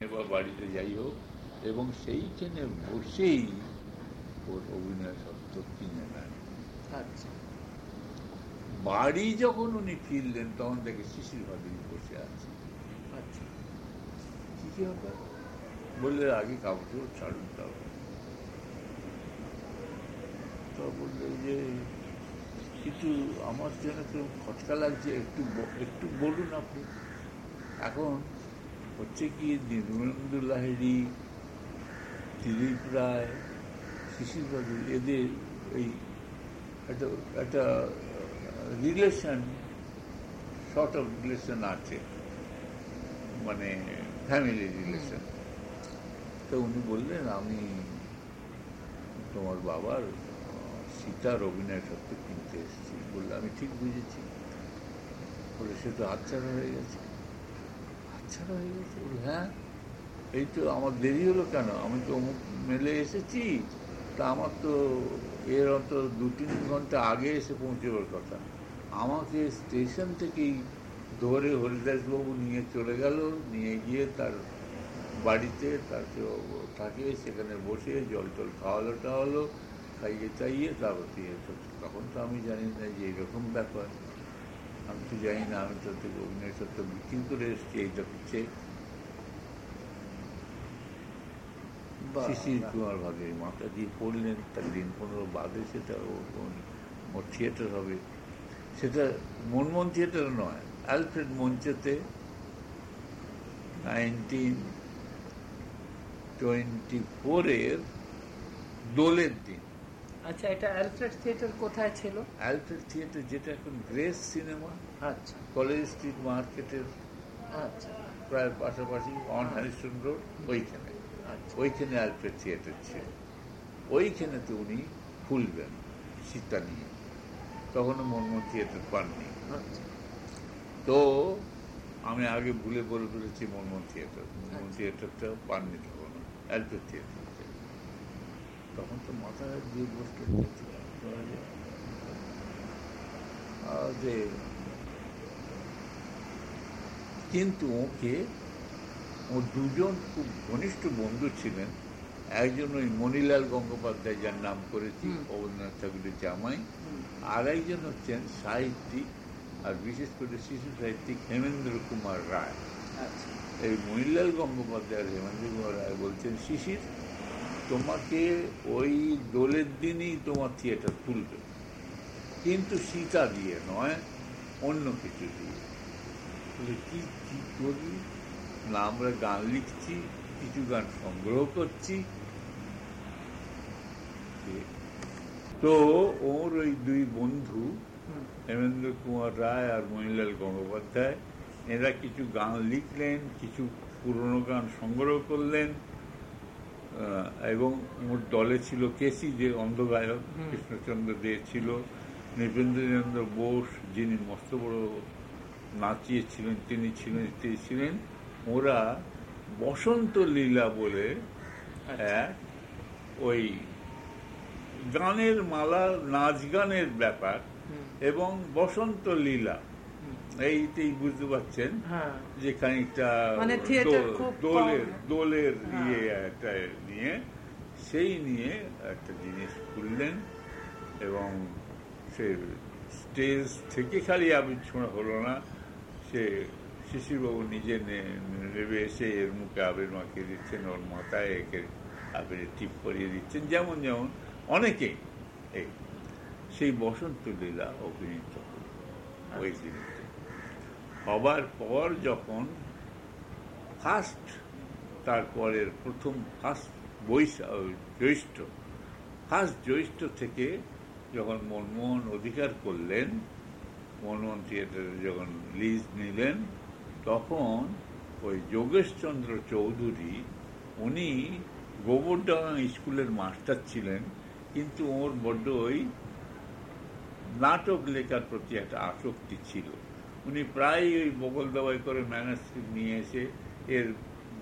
এবার বাড়িতে যাই হোক এবং সেইখানে বসেই ওর অভিনয় সত্য কিনে নেন আচ্ছা। বাড়ি যখন উনি ফিরলেন তখন দেখে শিশির ভাবি বসে আছে। আচ্ছা। কি কি ব্যাপার? বললে আগে কাপড় ছাড়ুন তারপর। তো বললে যে কিছু আমার জন্য তো খটকা লাগছে একটু একটু বলুন আপনি। এখন হচ্ছে কি নির্মলেন্দু লাহিড়ি দিলীপ রায় শিশির বাবু, এদের এই একটা একটা রিলেশন শর্ট অফ রিলেশন আছে। মানে ফ্যামিলি রিলেশন তো উনি বললেন, আমি তোমার বাবার সীতার অভিনয় সত্য কিনতে এসেছি। বললে, আমি ঠিক বুঝেছি। বলে, সে তো হাতছাড়া হয়ে গেছে। হাতছাড়া হয়ে গেছে। হ্যাঁ? এই তো আমার দেরি হলো কেন? আমি তো অমুক মেলে এসেছি। তা আমার তো এর অত দু তিন ঘণ্টা আগে এসে পৌঁছবার কথা। আমাকে স্টেশন থেকেই ধরে হরিদাসবাবু নিয়ে চলে গেল। নিয়ে গিয়ে তার বাড়িতে ও- তাকে সেখানে বসে জল টল খাওয়ালো টাওয়ালো, খাইয়ে চাইয়ে তারপর। তখন তো আমি জানি না যে এরকম ব্যাপার। আমি তো জানি না আমি তো থেকে অভিনয় বিক্রি করে এসেছি এইটা হচ্ছে শিশির কুমার ভাগে মাথা দিয়ে পড়লেন তার দিন পনেরো বাদে সেটা ওর থিয়েটার হবে। সেটা মনমোহন থিয়েটার নয় অ্যালফ্রেড মঞ্চেতে নাইনটিন টোয়েন্টি ফোরের দোলের দিন। আচ্ছা এটা অ্যালফ্রেড থিয়েটার কোথায় ছিল? অ্যালফ্রেড থিয়েটার যেটা এখন গ্রেস সিনেমা আচ্ছা। কলেজ স্ট্রিট মার্কেটের আচ্ছা। প্রায় পাশাপাশি অন হ্যারিসন রোড ওইখানে। আচ্ছা। ওইখানে অ্যালফ্রেড থিয়েটার ছিল। ওইখানে তো উনি খুলবেন সীতা নিয়ে। তখনও মনমোহন থিয়েটার পাননি। আচ্ছা। তো আমি আগে ভুলে বলে ফেলেছি মনমোহন থিয়েটার। মনমোহন আচ্ছা। থিয়েটারটা পাননি তখন অ্যালফ্রেড থিয়েটার। তখন তো মাথা দিয়ে বসতে যে কিন্তু ওকে ও দুজন খুব ঘনিষ্ঠ বন্ধু ছিলেন। একজন ওই মণিলাল গঙ্গোপাধ্যায় যার নাম করেছি। অবনীন্দ্রনাথ ঠাকুরের জামাই। আর একজন হচ্ছেন সাহিত্যিক আর বিশেষ করে শিশু সাহিত্যিক হেমেন্দ্র কুমার রায়। আচ্ছা। এই মণিলাল গঙ্গোপাধ্যায় আর হেমেন্দ্র কুমার রায় বলছেন শিশির। তোমাকে ওই দোলের দিনই তোমার থিয়েটার খুলবে। কিন্তু সীতা দিয়ে নয় অন্য কিছু দিয়ে। কি কি করি? না আমরা গান লিখছি কিছু গান সংগ্রহ করছি। তো ওর ওই দুই বন্ধু হুম, হেমেন্দ্র কুমার রায় আর মণিলাল গঙ্গোপাধ্যায় এরা কিছু গান লিখলেন কিছু পুরনো গান সংগ্রহ করলেন। এবং ওর দলে ছিল কেসি যে অন্ধগায়ক। কৃষ্ণচন্দ্র দে ছিল নৃপেন্দ্রচন্দ্র বোস যিনি মস্ত বড় নাচিয়েছিলেন তিনি ছিলেন তিনি ছিলেন ওরা বসন্ত লীলা বলে আচ্ছা। এক ওই গানের মালা নাচ গানের ব্যাপার এবং বসন্ত লীলা। এইটাই বুঝতে পারছেন হ্যাঁ। যে খানিকটা মানে দোল- দোলের দোলের হ্যাঁ। ইয়ে একটা নিয়ে সেই নিয়ে একটা জিনিস খুললেন এবং সে স্টেজ থেকে খালি আবির ছোঁড়া হলো না। সে শিশিরবাবু নিজে নেবে এসে এর মুখে আবির মাখিয়ে দিচ্ছেন ওর মাথায় একে আবিরের টিপ করিয়ে দিচ্ছেন যেমন যেমন অনেকেই এই সেই বসন্ত লীলা অভিনীত ওই দিনতে হবার পর যখন ফার্স্ট তারপরের প্রথম ফার্স্ট বৈশাখ জ্যৈষ্ঠ ফার্স্ট জ্যৈষ্ঠ থেকে যখন মনমোহন অধিকার করলেন, মনমোহন থিয়েটারে যখন লিজ নিলেন, তখন ওই যোগেশচন্দ্র চৌধুরী, উনি গোবরডাঙ্গা স্কুলের মাস্টার ছিলেন, কিন্তু ওর বড্ড ওই নাটক লেখার প্রতি একটা আসক্তি ছিল। উনি প্রায় ওই বগল দাবাই করে ম্যানাস্ক্রিপ্ট নিয়ে এসে এর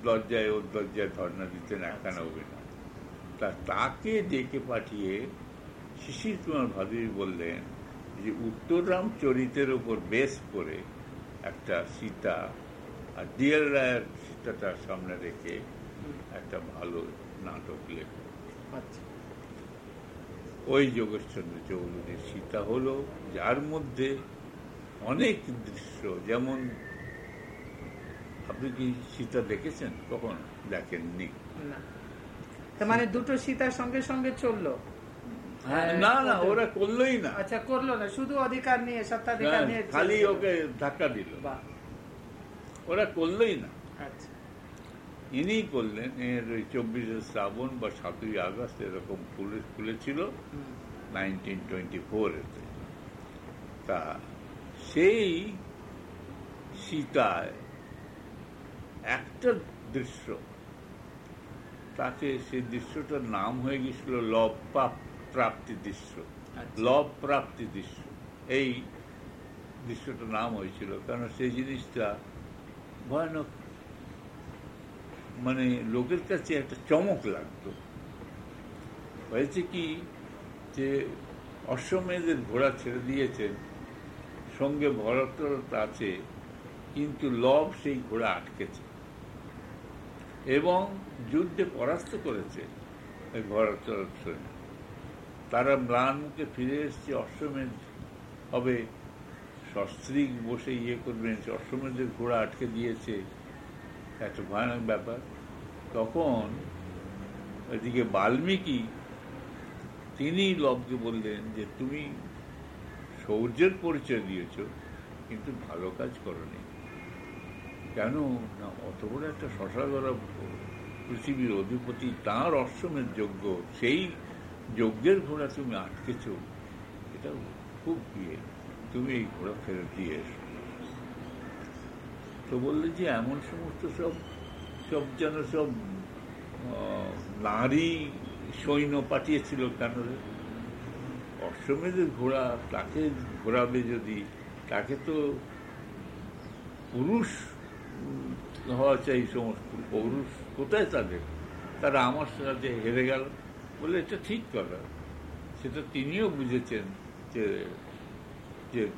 দরজায় ওর দরজায় ধর্ণা দিতেন একখানা অভিনয়। তা তাকে ডেকে পাঠিয়ে শিশির কুমার ভাদুরী বললেন যে উত্তররাম চরিতের ওপর বেস করে একটা সীতা আর ডিএল রায়ের সীতাটার সামনে রেখে একটা ভালো নাটক লেখো। আচ্ছা। ওই যোগেশচন্দ্র চৌধুরীর সীতা হলো যার মধ্যে অনেক দৃশ্য যেমন আপনি কি সীতা দেখেছেন? কখন? দেখেননি। মানে দুটো সীতার সঙ্গে সঙ্গে চলল? হ্যাঁ, না না ওরা করলোই না। আচ্ছা করল না শুধু অধিকার নিয়ে সত্তাধিকার হ্যাঁ, নিয়ে খালি ওকে ধাক্কা দিল। ওরা করলোই না। আচ্ছা। ইনি করলেন এর ওই চব্বিশে শ্রাবণ বা সাতই আগস্ট এরকম খুলে খুলেছিল নাইনটিন টোয়েন্টি ফোরেতে তা সেই সীতায় একটা দৃশ্য। তাকে সেই দৃশ্যটার নাম হয়ে গেছিল লব প্রাপ্তি দৃশ্য। আচ্ছা। লব প্রাপ্তি দৃশ্য। এই দৃশ্যটার নাম হয়েছিল। কারণ সেই জিনিসটা ভয়ানক মানে লোকের কাছে একটা চমক লাগতো। হয়েছে কি যে অশ্বমেধের ঘোড়া ছেড়ে দিয়েছেন সঙ্গে ভরত আছে, কিন্তু লব সেই ঘোড়া আটকেছে। এবং যুদ্ধে পরাস্ত করেছে ওই ভরতর সৈন্য তারা ম্লান মুখে ফিরে এসছে, অশ্বমেধ হবে। সস্ত্রীক বসে ইয়ে করবেন অশ্বমেধের ঘোড়া আটকে দিয়েছে। একটা ভয়ানক ব্যাপার। তখন ওইদিকে বাল্মীকি, তিনি লবকে বললেন যে, তুমি শৌর্যের পরিচয় দিয়েছ, কিন্তু ভালো কাজ করনি। কেন? না, অত বড় একটা শশাগরা পৃথিবীর অধিপতি, তাঁর অশ্বমের যোগ্য সেই যজ্ঞের ঘোড়া তুমি আটকেছ, এটা খুব ইয়ে তুমি এই ঘোড়া ফেরত দিয়ে এসো। তো বললে যে এমন সমস্ত সব সব যেন সব নারী সৈন্য পাঠিয়েছিল কেন? অশ্বমেধের ঘোড়া, তাকে ঘোরাবে যদি, তাকে তো পুরুষ হওয়া চাই সমস্ত, পুরুষ কোথায় তাদের? তারা আমার সাথে হেরে গেল বলে এটা ঠিক কথা। সেটা তিনিও বুঝেছেন যে যে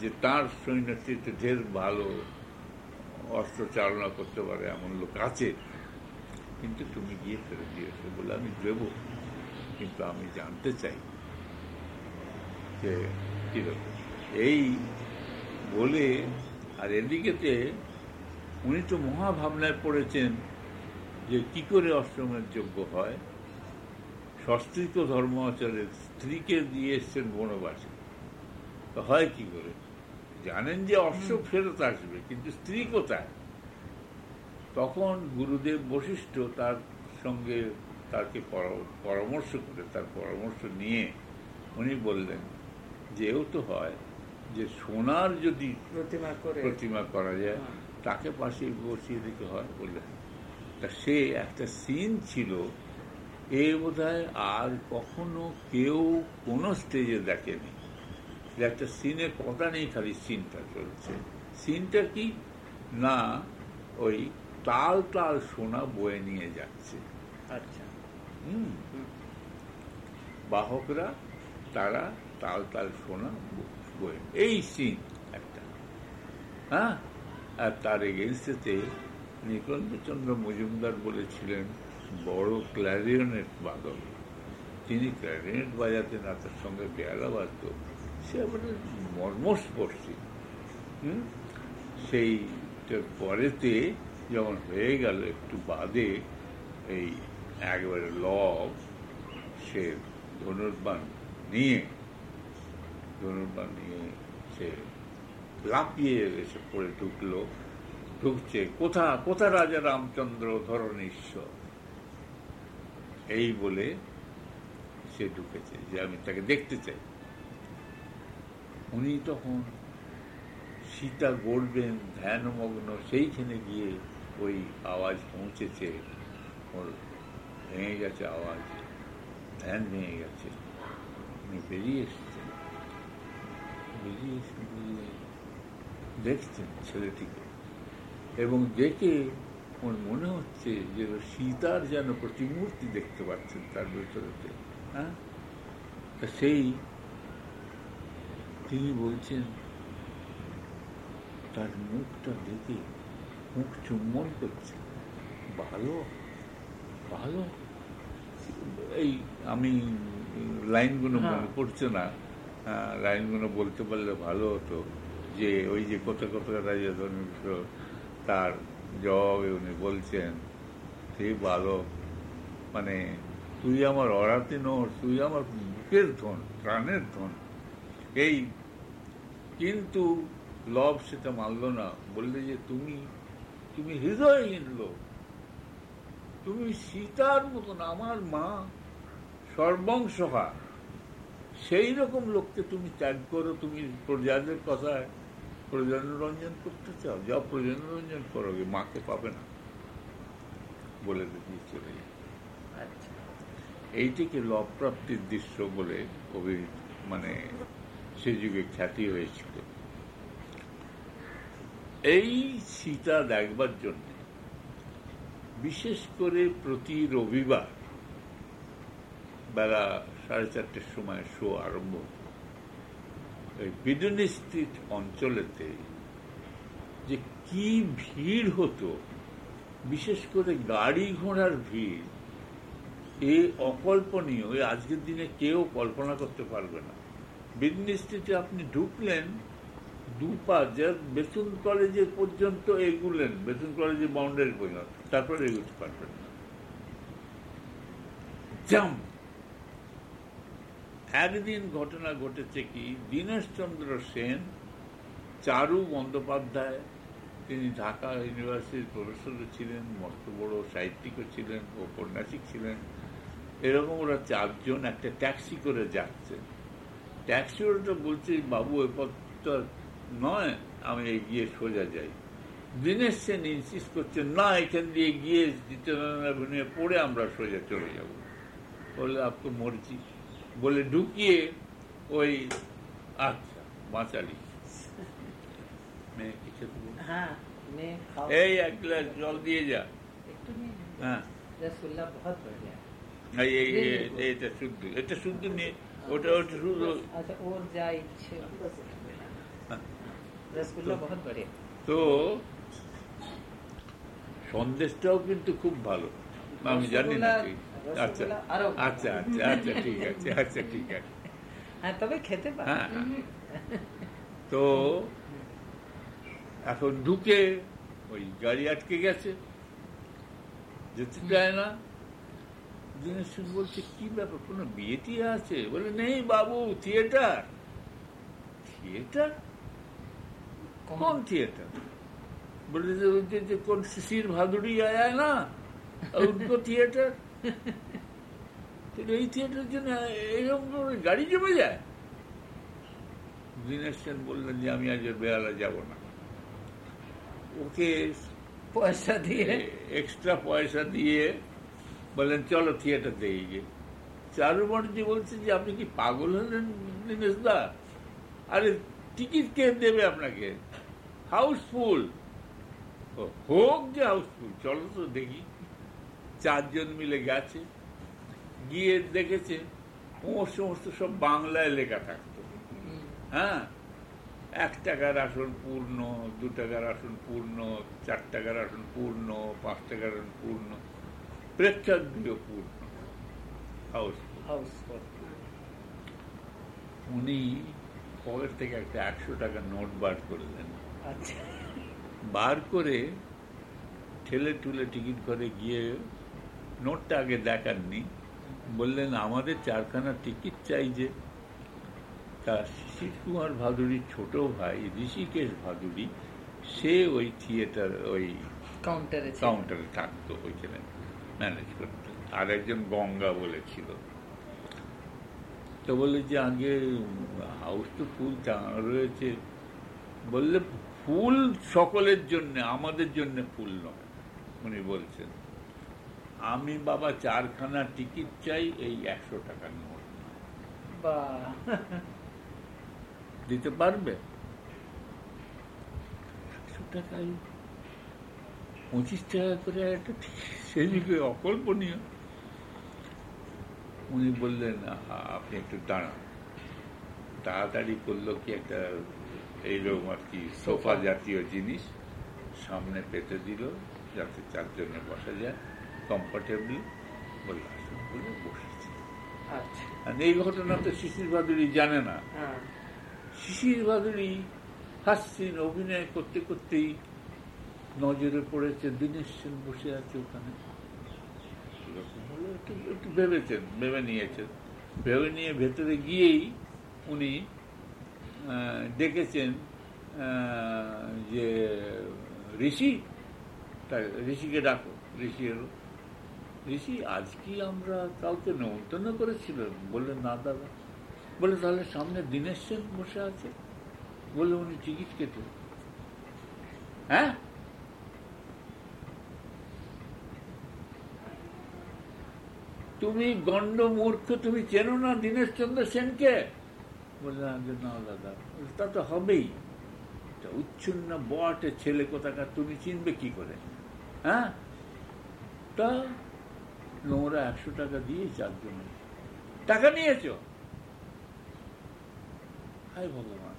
যে তার সৈন্যের চেয়ে ঢের ভালো অস্ত্র চালনা করতে পারে, এমন লোক আছে। কিন্তু তুমি গিয়ে ফেরত দিয়েছ বলে আমি দেব। কিন্তু আমি জানতে চাই যে কীরকম এই বলে আর এদিকেতে উনি তো মহাভাবনায় পড়েছেন যে কি করে অষ্টমের যোগ্য হয়। সস্ত্রীক ধর্ম আচারের স্ত্রীকে দিয়ে এসছেন বনবাসী। তো হয় কি করে? জানেন যে অশ্ব ফেরত আসবে, কিন্তু স্ত্রী কোথায়? তখন গুরুদেব বশিষ্ঠ তার সঙ্গে তাকে পরামর্শ করে, তার পরামর্শ নিয়ে উনি বললেন যে এও তো হয় যে সোনার যদি প্রতিমা করে। প্রতিমা করা যায় হ্যাঁ। তাকে পাশে বসিয়ে দিতে হয় বললেন। তা সে একটা সিন ছিল এ বোধহয় আর কখনো কেউ কোনো স্টেজে দেখেনি। যে একটা সিনে কথা নেই খালি সিনটা চলছে। সিনটা কি? না ওই তাল তাল সোনা বয়ে নিয়ে যাচ্ছে। আচ্ছা। হুম। বাহকরা তারা তাল তাল ব- এই সিন একটা। হ্যাঁ? আর তার এগেনস্টেতে নিকন্দচন্দ্র মজুমদার বলেছিলেন, বড় ক্ল্যারিয়নেট বাদক তিনি ক্ল্যারিনেট বাজাতেন আর তার সঙ্গে বেয়ালা বাজত সে আবার মর্মস্পর্শী। হুম? সেই পরেতে যখন হয়ে গেল একটু বাদে, এই একবারে লব, সে ধনুর্বাণ নিয়ে ধনুর্বাণ নিয়ে সে লাফিয়ে এসে পড়ে ঢুকলো, ঢুকছে, কোথা কোথা রাজা রামচন্দ্র ধরণীশ্বর? এই বলে সে ঢুকেছে যে আমি তাকে দেখতে চাই। উনি তখন সীতা গড়বেন, ধ্যানমগ্ন, সেইখানে গিয়ে ওই আওয়াজ পৌঁছেছে, ওর ভেঙে গেছে আওয়াজ, ধ্যান ভেঙে গেছে। উনি বেরিয়ে এসছেন। বেরিয়ে দেখছেন ছেলেটিকে। এবং দেখে ওর মনে হচ্ছে যে সীতার যেন প্রতিমূর্তি দেখতে পাচ্ছেন তার ভেতরেতে হ্যাঁ? সেই তিনি বলছেন তার মুখটা দেখে মুখ চুম্বন করছে। ভালো ভালো। এই আমি লাইনগুলো হ্যাঁ। মনে পড়ছে না। লাইনগুলো বলতে পারলে ভালো হতো। যে ওই যে কত কত রাজা ধর্মিষ্ঠ তার জবাবে উনি বলছেন সেই ভালো মানে তুই আমার অরাতে নোর তুই আমার বুকের ধন, প্রাণের ধন। এই কিন্তু লব সেটা মানল না, বললে যে, তুমি তুমি হৃদয়হীন লোক, তুমি সীতার মতন আমার মা সর্বংসহা সেই রকম লোককে তুমি ত্যাগ করো তুমি প্রজাদের কথায় প্রজনরঞ্জন করতে চাও? যা প্রজনরঞ্জন করো মাকে পাবে না বলে দিয়ে চলে যায়। আচ্ছা। এইটিকে লব প্রাপ্তির দৃশ্য বলে কবি মানে সে যুগে খ্যাতি হয়েছিল। এই সীতা দেখবার জন্য বিশেষ করে প্রতি রবিবার বেলা সাড়ে চারটের সময় শো আরম্ভ। ওই বিডনি স্ট্রিট অঞ্চলেতে যে কি ভিড় হতো, বিশেষ করে গাড়ি ঘোড়ার ভিড়, এ অকল্পনীয়, এ আজকের দিনে কেউ কল্পনা করতে পারবে না। বিডনি স্ট্রিটে আপনি ঢুকলেন দুপা যে বেতন কলেজে পর্যন্ত এগুলেন বেতন কলেজের বাউন্ডারি পর্যন্ত তারপরে এগুতে পারবেন না। জাম একদিন ঘটনা ঘটেছে কি? দীনেশচন্দ্র সেন, চারু বন্দ্যোপাধ্যায়, তিনি ঢাকা ইউনিভার্সিটির প্রফেসর ছিলেন, মস্ত বড় সাহিত্যিকও ছিলেন ঔপন্যাসিক ছিলেন। এরকম ওরা চারজন একটা ট্যাক্সি করে যাচ্ছে। ট্যাক্সি ওটা বলছে, বাবু, এ পথটা নয়, আমি এগিয়ে সোজা যাই। দীনেশ সেন ইনসিস্ট করছেন না, এখান দিয়ে গিয়ে অ্যাভিনিউ পড়ে আমরা সোজা চলে যাব। বলে, আপনি মরছি বলে ঢুকিয়ে ওই আচ্ছা বাঁচালি। এই এক গ্লাস জল দিয়ে যা। হ্যাঁ। তো সন্দেশটাও কিন্তু খুব ভালো। আমি জানি না আচ্ছা, আচ্ছা, আচ্ছা, হ্যাঁ, হ্যাঁ। তো এখন ঢুকে ওই গাড়ি আটকে গেছে। যেতে না। দীনেশ বলছে কি ব্যাপার? কোনো বিয়ে টিয়ে আছে? বলে নেই বাবু থিয়েটার। থিয়েটার? কোন থিয়েটার। বলে যে কোন শিশির ভাদুড়ি আয় না থিয়েটার। এই থিয়েটারের জন্য এরকম গাড়ি জমে যায়? দীনেশ বললেন যে আমি আজ বেহালা যাব না। ওকে পয়সা দিয়ে? এক্সট্রা পয়সা দিয়ে বললেন চলো থিয়েটার দিয়ে গিয়ে। চারু বলছে যে আপনি কি পাগল হলেন দীনেশদা আরে টিকিট কে দেবে আপনাকে? হাউসফুল হোক যে হাউসফুল চলো তো দেখি। চারজন মিলে গেছে। গিয়ে দেখেছে ও সমস্ত সব বাংলায় লেখা থাকতো। হ্যাঁ? এক টাকার আসন পূর্ণ দু টাকার আসন পূর্ণ চার টাকার আসন পূর্ণ পাঁচ টাকার আসন পূর্ণ প্রেক্ষাগৃহ পূর্ণ। হাউসফুল উনি পকেট থেকে একটা একশো টাকার নোট বার করলেন আচ্ছা। বার করে ঠেলে টুলে টিকিট করে গিয়ে নোটটা আগে দেখাননি বললেন আমাদের চারখানা টিকিট চাই যে। তা শিশির কুমার ভাদুরীর ছোট ভাই ঋষিকেশ ভাদুরী সে ওই থিয়েটার ওই কাউন্টারে কাউন্টারে থাকতো ওইখানে ম্যানেজ করতে। আর একজন গঙ্গা বলেছিল। তো বললে যে আগে হাউস তো ফুল টাঙানো রয়েছে। বললে ফুল সকলের জন্য আমাদের জন্য ফুল নয়। উনি বলছেন। আমি বাবা চারখানা টিকিট চাই এই একশো টাকার নোট। দিতে পারবে? একশো টাকায় পঁচিশ টাকা করে একটা সেদিকে অকল্পনীয়। উনি বললেন "আহা, আপনি একটু দাঁড়ান। তাড়াতাড়ি করল কি একটা এইরকম আর কি সোফা জাতীয় জিনিস সামনে পেতে দিল যাতে চারজনে বসা যায়। কমফর্টেবলি বলে আসুন বলে বসেছি। আচ্ছা। এই ঘটনা তো শিশির ভাদুরী জানে না। হ্যাঁ। শিশির ভাদুরী হাসছেন অভিনয় করতে করতেই নজরে পড়েছে দীনেশ সেন বসে আছে ওখানে। একটু একটু ভেবেছেন ভেবে নিয়েছেন। ভেবে নিয়ে ভেতরে গিয়েই উনি ডেকেছেন যে ঋষি তাই ঋষিকে ডাকো ঋষি এলো। ঋষি আজ কি আমরা কাউকে নেমন্তন্ন করেছিলাম বললেন, না দাদা। বলে তাহলে সামনে দীনেশ সেন বসে আছে। বলে উনি টিকিট কেটে। হ্যাঁ? তুমি গণ্ড মূর্খ, তুমি চেনো না দীনেশ চন্দ্র সেনকে যে না দাদা, তা তো হবেই। উচ্ছন্ন বটে ছেলে কোথাকার, তুমি চিনবে কি করে? হ্যাঁ? তা নোংরা একশো টাকা দিয়ে চারজনে টাকা নিয়েছো? হায় ভগবান।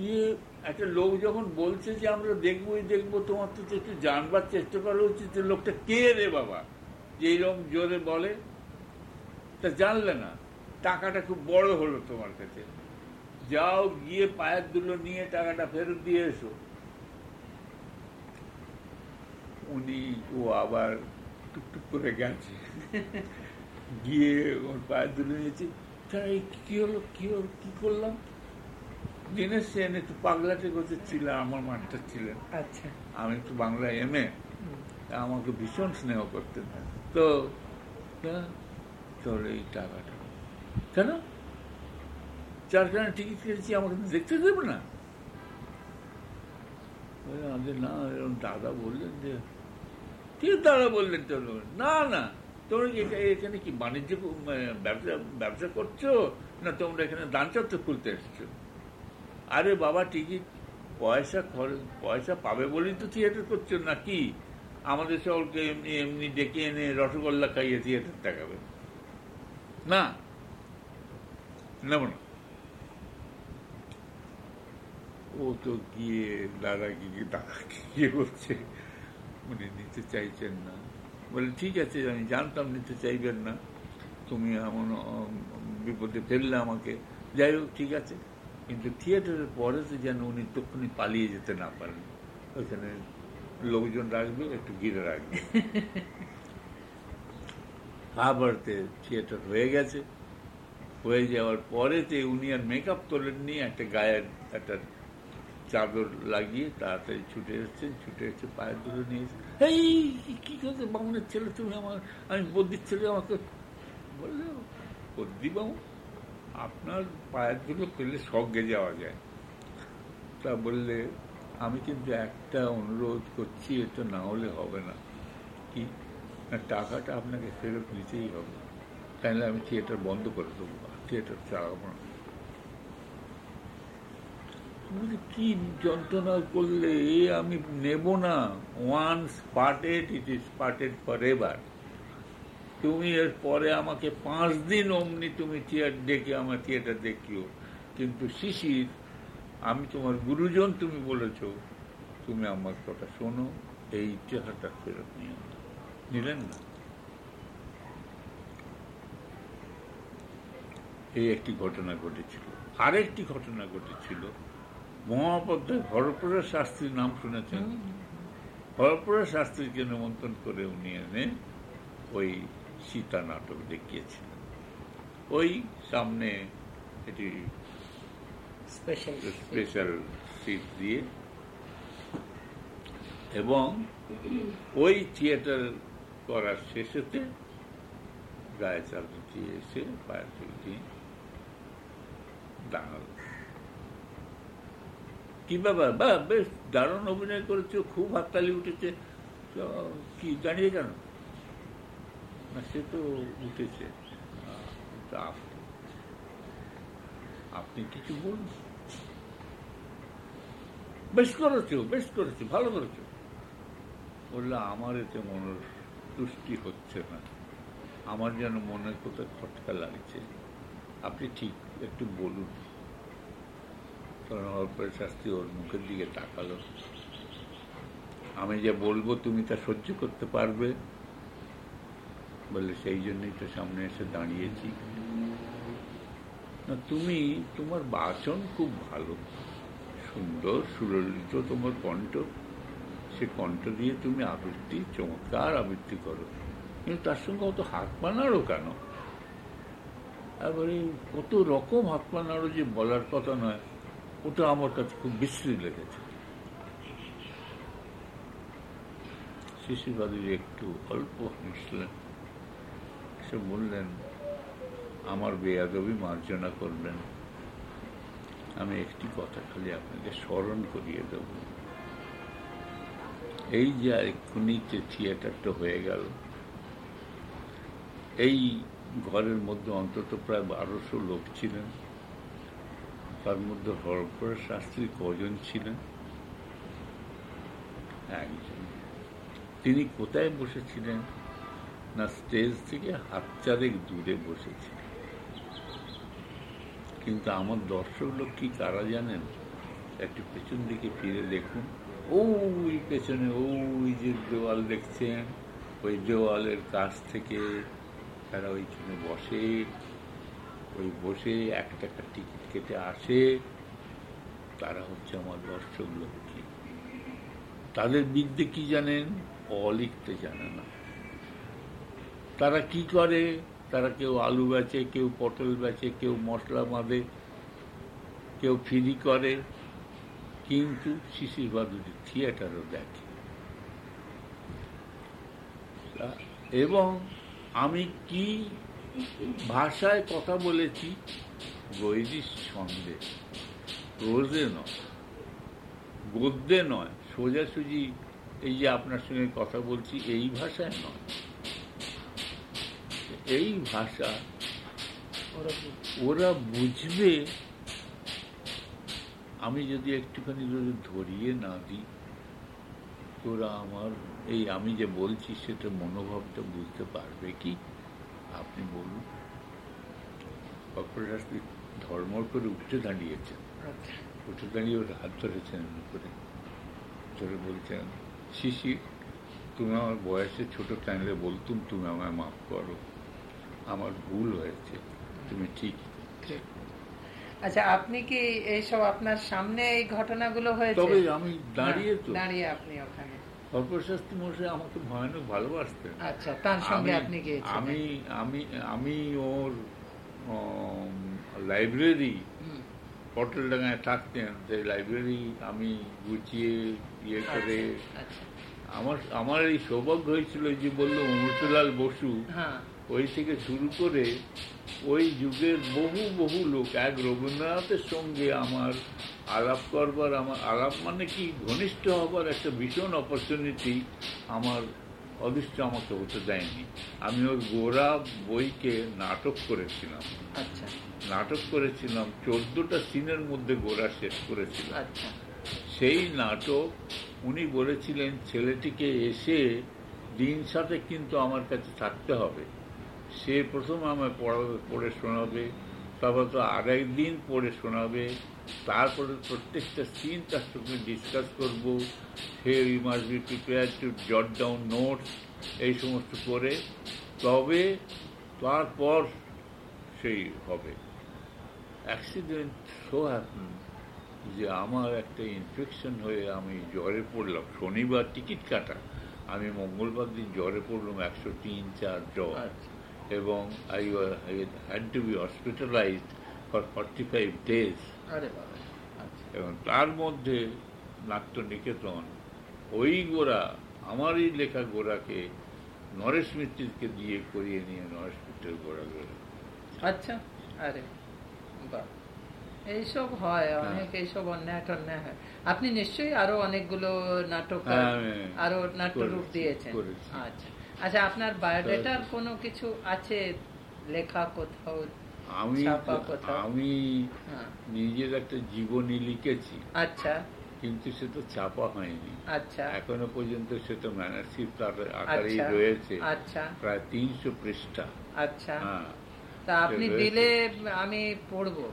ইয়ে একটা লোক যখন বলছে যে আমরা দেখবোই দেখব, তোমার তো একটু জানবার চেষ্টা করা উচিত যে লোকটা কে রে বাবা? যে এইরকম জোরে বলে, তা জানলে না। টাকাটা খুব বড় হলো তোমার কাছে। যাও গিয়ে পায়ের দুলো নিয়ে টাকাটা ফেরত দিয়ে এসো। উনি ও আবার টুকটুক করে গেছে গিয়ে ওর পায়ে দুলো নিয়েছি। তা এই কি হলো কি হলো কি করলাম? দিনের সেন একটু পাগলাটে করতে ছিলেন আমার মাস্টার ছিলেন আচ্ছা। আমি একটু বাংলা এম এ। আমাকে ভীষণ স্নেহ করতেন তো তোর এই টাকাটা। কেন? চারখানা টিকিট কেটেছি আমাকে দেখতে দেবে না। বললাম না এরকম দাদা বললেন যে কি দাদা বললেন না না, তোমরা এটা- এখানে কি বাণিজ্য ব্যবসা ব্যবসা করছ? না, তোমরা এখানে দান চত্বর খুলতে এসছো? আরে বাবা, টিকিট, পয়সা খরচ পয়সা পাবে বলেই তো থিয়েটার করছ, না কি? আমাদের সকলকে এমনি এমনি ডেকে এনে রসগোল্লা খাইয়ে থিয়েটার দেখাবে। না, নেব না। ও তো গিয়ে দাদা গিয়ে দাদা গিয়ে বলছে উনি নিতে চাইছেন না। বলে, ঠিক আছে, আমি জানতাম, নিতে চাইবেন না। তুমি এমন বিপদে ফেললে আমাকে। যাই হোক, ঠিক আছে। কিন্তু থিয়েটারের পরে তো যেন উনি তক্ষুনি পালিয়ে যেতে না পারেন। ওইখানে লোকজন রাখবে, একটু ঘিরে রাখবে। আবারতে থিয়েটার হয়ে গেছে। হয়ে যাওয়ার পরেতে উনি আর মেকআপ তোলেননি, একটা গায়ের, একটা চাদর লাগিয়ে তাড়াতাড়ি ছুটে এসছেন ছুটে এসে পায়ের ধরে নিয়েছে। এই কি করছে বামুনের ছেলে? তুমি আমার, আমি বদ্যির ছেলে, আমাকে বললে বদ্যি বাবু আপনার পায়ের দুটো পেলে সঙ্গে যাওয়া যায় তা বললে, আমি কিন্তু একটা অনুরোধ করছি এটা না হলে হবে না। কি? টাকাটা আপনাকে ফেরত নিতেই হবে। তাহলে আমি থিয়েটার বন্ধ করে দেবো, থিয়েটার চালাবো না। বলি, কি যন্ত্রণা করলে? আমি নেব না। One separated it is separated for ever তুমি এর পরে আমাকে পাঁচ দিন অমনি তুমি থিয়েটার ডেকে আমার থিয়েটার দেখিও কিন্তু শিশির আমি তোমার গুরুজন তুমি বলেছ তুমি আমার কথা শোনো এই ইতিহাসটা ফেরত নিয়ে নিলেন না? এই একটি ঘটনা ঘটেছিল। আরেকটি ঘটনা ঘটেছিল। মহাপদ্মায় হরপ্রসাদ শাস্ত্রীর নাম শুনেছেন। হরপ্রসাদ শাস্ত্রীকে নিমন্ত্রণ করে উনি এনে ওই সীতা নাটক দেখিয়েছিলেন। ওই সামনে এটি স্পেশাল স্পেশাল সিট দিয়ে এবং ওই থিয়েটার করার শেষেতে গায়ে চাদর দিয়ে এসে পায়ের চুল দিয়ে দাঁড়াল কি ব্যাপার? বা, বেশ দারুণ অভিনয় করেছ, খুব হাততালি উঠেছে। কি দাঁড়িয়ে কেন? না, সে তো উঠেছে। আপনি কিছু বলুন। বেশ করেছ বেশ করেছ, ভালো করেছ। বলল, আমার এতে মনের তুষ্টি হচ্ছে না। আমার যেন মনে কোথায় খটকা লাগছে। আপনি ঠিক একটু বলুন। তখন অল্পের শাস্তি ওর মুখের দিকে তাকালো। আমি যে বলব, তুমি তা সহ্য করতে পারবে বলে সেই জন্যই তো সামনে এসে দাঁড়িয়েছি। না, তুমি, তোমার বাচন খুব ভালো। সুন্দর, সুললিত তোমার কণ্ঠ। সে কণ্ঠ দিয়ে তুমি আবৃত্তি, চমৎকার আবৃত্তি করো। কিন্তু তার সঙ্গে অত হাত বানারও কেন? এবারে কত রকম হাত বানারও যে বলার কথা নয়। ওটা আমার কাছে খুব বিশ্রী লেগেছে। শিশুবাদী একটু অল্প হাসলেন। সে বললেন, আমার বেয়াদবি মার্জনা করবেন। আমি একটি কথা খালি আপনাকে স্মরণ করিয়ে দেব। এই যে এক্ষুনি যে থিয়েটারটা হয়ে গেল, এই ঘরের মধ্যে অন্তত প্রায় বারোশো লোক ছিলেন। তার মধ্যে হরপর শাস্ত্রী কজন ছিলেন? একজন। তিনি কোথায় বসেছিলেন? না স্টেজ থেকে হাত চারেক দূরে বসেছিলেন। কিন্তু আমার দর্শক লোক কি কারা জানেন? একটু পেছন দিকে ফিরে দেখুন। ওই পেছনে ওই যে দেওয়াল দেখছেন? ওই দেওয়ালের কাছ থেকে তারা ওইখানে বসে, ওই বসে এক টাকা টিকিট কেটে আসে, তারা হচ্ছে আমার দর্শক লক্ষ্মী তাদের বিদ্যে কি জানেন? অ লিখতে জানে না। তারা কি করে? তারা কেউ আলু বেচে, কেউ পটল বেচে, কেউ মশলা বাঁধে, কেউ ফিরি করে। কিন্তু শিশির বাদুরি থিয়েটারও দেখে। এবং আমি কি ভাষায় কথা বলেছি? বৈদিক ছন্দে রোজে নয় গদ্যে নয় সোজাসুজি এই যে আপনার সঙ্গে কথা বলছি এই ভাষায় নয়। এই ভাষা ওরা বুঝবে আমি যদি একটুখানি যদি ধরিয়ে না দিই ওরা আমার এই আমি যে বলছি সেটা মনোভাবটা বুঝতে পারবে কি? আপনি বলুন। শাস্ত্রী ধর্মর করে উঠে দাঁড়িয়েছেন। আচ্ছা। উঠে দাঁড়িয়ে ওর হাত ধরেছেন করে ধরে বলছেন শিশির তুমি আমার বয়সে ছোট টাইমে বলতুম তুমি আমায় মাফ করো। আমার ভুল হয়েছে। তুমি ঠিক। আচ্ছা আপনি কি এইসব আপনার সামনে এই ঘটনাগুলো হয়েছে? তবে আমি দাঁড়িয়ে তো। দাঁড়িয়ে আপনি ওখানে। মশাই আমাকে ভয়ানক ভালোবাসতেন। আচ্ছা তার সঙ্গে আপনি গিয়েছিলেন। আমি আমি আমি ওর লাইব্রেরি পটলডাঙ্গায় থাকতেন সেই লাইব্রেরি আমি গুছিয়ে ইয়ে করে আচ্ছা। আমার আমার এই সৌভাগ্য হয়েছিল যে বলল অমৃতলাল বসু হ্যাঁ। ওই থেকে শুরু করে ওই যুগের বহু বহু লোক এক রবীন্দ্রনাথের সঙ্গে আমার আলাপ করবার আমার আলাপ মানে কি? ঘনিষ্ঠ হবার একটা ভীষণ অপরচুনিটি আমার অদৃষ্ট আমাকে হতে দেয়নি। আমি ওই গোড়া বইকে নাটক করেছিলাম। আচ্ছা। নাটক করেছিলাম চোদ্দটা সিনের মধ্যে গোড়া শেষ করেছিলাম। আচ্ছা। সেই নাটক উনি বলেছিলেন ছেলেটিকে এসে দিন সাথে কিন্তু আমার কাছে থাকতে হবে। সে প্রথম আমায় পড়াবে পড়ে শোনাবে তারপর তো আড়াই দিন পড়ে শোনাবে তারপরে প্রত্যেকটা সিন তার সঙ্গে ডিসকাস করব hey we must be prepare to jot down notes এই সমস্ত করে। তবে তারপর সেই হবে। অ্যাক্সিডেন্ট সো হ্যাপন যে আমার একটা ইনফেকশন হয়ে আমি জ্বরে পড়লাম। শনিবার টিকিট কাটা। আমি মঙ্গলবার দিন জ্বরে পড়লাম একশো তিন চার জ্বর। আচ্ছা। এবং I had to be hospitalised for forty five days আরে এবং তার মধ্যে নাট্য নিকেতন ওই গোড়া আমারই লেখা গোড়াকে নরেশ মিত্রকে দিয়ে করিয়ে নিয়ে নরেশ মিত্রের গোড়া গড়ে আচ্ছা। আরে এইসব হয় অনেক এইসব অন্যায় টন্যায় হয়। আপনি নিশ্চয়ই আরও অনেকগুলো নাটক হ্যাঁ, আরও নাট্যরূপ দিয়েছেন। আচ্ছা। আচ্ছা আপনার বায়োডেটার কোনো কিছু আছে? লেখা কোথাও আমি আমি হ্যাঁ। নিজের একটা জীবনী লিখেছি। আচ্ছা। কিন্তু সেটা ছাপা হয়নি। আচ্ছা। এখনও পর্যন্ত সেটা ম্যানারশিপ তার আকারেই আচ্ছা। রয়েছে। আচ্ছা। প্রায় তিনশো পৃষ্ঠা। আচ্ছা। হ্যাঁ। তা আপনি দিলে আমি পড়ব।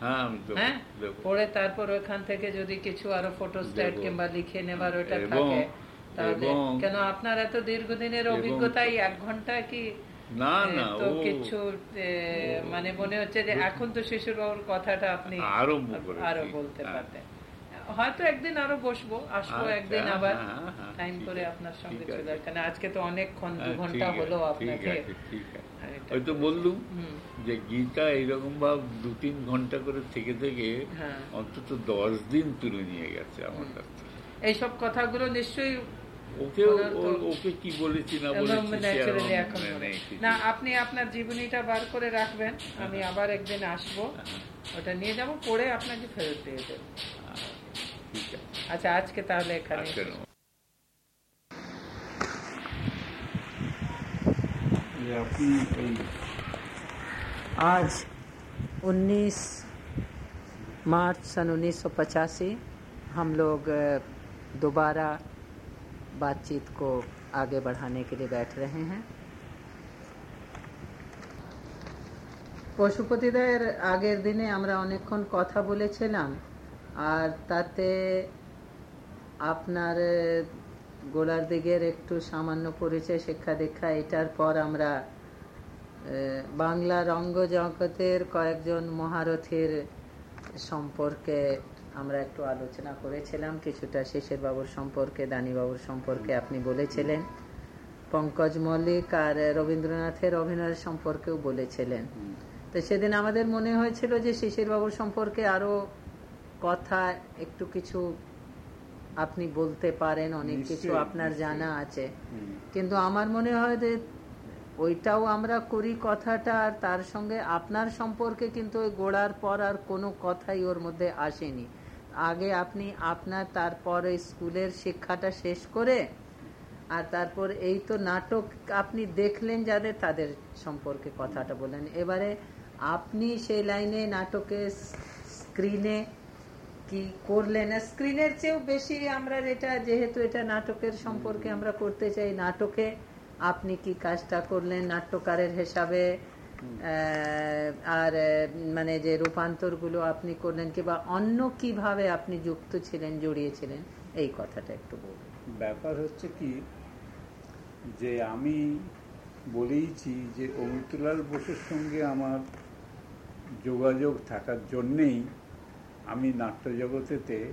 হ্যাঁ হ্যাঁ। পড়ে তারপর ওখান থেকে যদি কিছু আরও ফটো স্ট্যাট কিংবা লিখে নেবার ওটা থাকে তাহলে কেন আপনার এত দীর্ঘদিনের এবং- এক ঘণ্টা কি? না না তো ও কিছু মানে মনে হচ্ছে যে এখন তো শিশুর বাবুর কথাটা আপনি আরম্ভ আরও বলতে হ্যাঁ। পারতেন। হয়তো একদিন আরও বসবো আসব আচ্ছা, একদিন আবার। টাইম করে আপনার সঙ্গে চলে। আসেন আজকে তো অনেকক্ষণ দু ঘণ্টা ঠিক হলো আছে, আপনাকে হ্যাঁ, ওই তো বললুম যে গীতা এইরকম ভাব দু তিন ঘণ্টা করে থেকে থেকে হ্যাঁ। অন্তত দশ দিন তুলে নিয়ে গেছে আমার কাছ থেকে। এইসব কথাগুলো নিশ্চয়ই ওকে ওকে কি বলেছি না মনে মনে- না আপনি আপনার জীবনীটা বার করে রাখবেন। আমি আবার একদিন আসব। হ্যাঁ, ওটা নিয়ে যাব পড়ে আপনাকে ফেরত দিয়ে দেবো। ঠিক আচ্ছা আজকে তাহলে এখানে आज 19 मार्च सन उन्नीस हम लोग अ, दोबारा बातचीत को आगे बढ़ाने के लिए बैठ रहे हैं পশুপতিদের আগের দিনে আমরা অনেকক্ষণ কথা বলেছিলাম আর তাতে আপনার আহ, গোড়ার দিকের একটু সামান্য পরিচয়, শিক্ষা দীক্ষা, এটার পর আমরা বাংলা রঙ্গ জগতের কয়েকজন মহারথীর সম্পর্কে আমরা একটু আলোচনা করেছিলাম। কিছুটা শেষের বাবুর সম্পর্কে দানি বাবুর সম্পর্কে আপনি বলেছিলেন। পঙ্কজ মল্লিক আর রবীন্দ্রনাথের অভিনয়ের সম্পর্কেও বলেছিলেন। তো সেদিন আমাদের মনে হয়েছিল যে শিশির বাবুর সম্পর্কে আরও কথা, একটু কিছু আপনি বলতে পারেন অনেক কিছু আপনার জানা আছে। কিন্তু আমার মনে হয় যে ওইটাও আমরা করি কথাটা আর তার সঙ্গে আপনার সম্পর্কে কিন্তু ওই গোড়ার পর আর কোনো কথাই ওর মধ্যে আসেনি। আগে আপনি আপনার তারপর ওই স্কুলের শিক্ষাটা শেষ করে আর তারপর এই তো নাটক আপনি দেখলেন যাদের তাদের সম্পর্কে কথাটা বলেন এবারে আপনি সেই লাইনে নাটকে স্ক্রিনে কি করলেন? স্ক্রিনের চেয়েও বেশি আমরা এটা, যেহেতু এটা নাটকের সম্পর্কে আমরা করতে চাই, নাটকে আপনি কি কাজটা করলেন? নাট্যকারের হিসাবে আর মানে যে রূপান্তরগুলো আপনি করলেন, কিংবা অন্য কীভাবে আপনি যুক্ত ছিলেন, জড়িয়েছিলেন, এই কথাটা একটু বলুন। ব্যাপার হচ্ছে কি, যে আমি বলেইছি যে অমিতলাল বোসের সঙ্গে আমার যোগাযোগ থাকার জন্যেই আমি নাট্য জগতেতে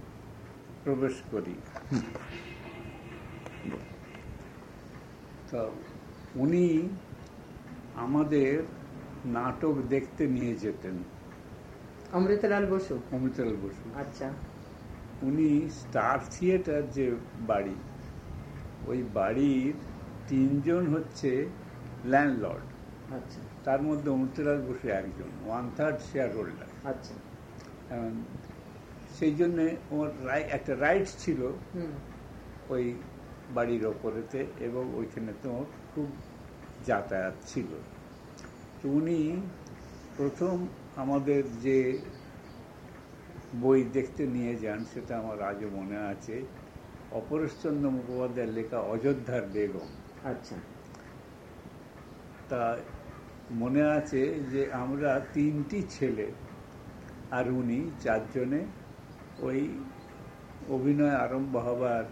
প্রবেশ করি। তো উনি আমাদের নাটক দেখতে নিয়ে যেতেন। অমৃতলাল বসু? অমৃতলাল বসু। আচ্ছা। উনি স্টার থিয়েটার যে বাড়ি ওই বাড়ির তিনজন হচ্ছে ল্যান্ডলর্ড। আচ্ছা। তার মধ্যে অমৃতলাল বসু একজন ওয়ান থার্ড শেয়ার হোল্ডার আচ্ছা সেই জন্যে ওর একটা রাইটস ছিল ওই বাড়ির ওপরেতে এবং ওইখানে তো খুব যাতায়াত ছিল। তো উনি প্রথম আমাদের যে বই দেখতে নিয়ে যান সেটা আমার আজও মনে আছে। অপরেশচন্দ্র মুখোপাধ্যায়ের লেখা অযোধ্যার বেগম। আচ্ছা। তা মনে আছে যে আমরা তিনটি ছেলে আর উনি চারজনে ওই অভিনয় আরম্ভ হবার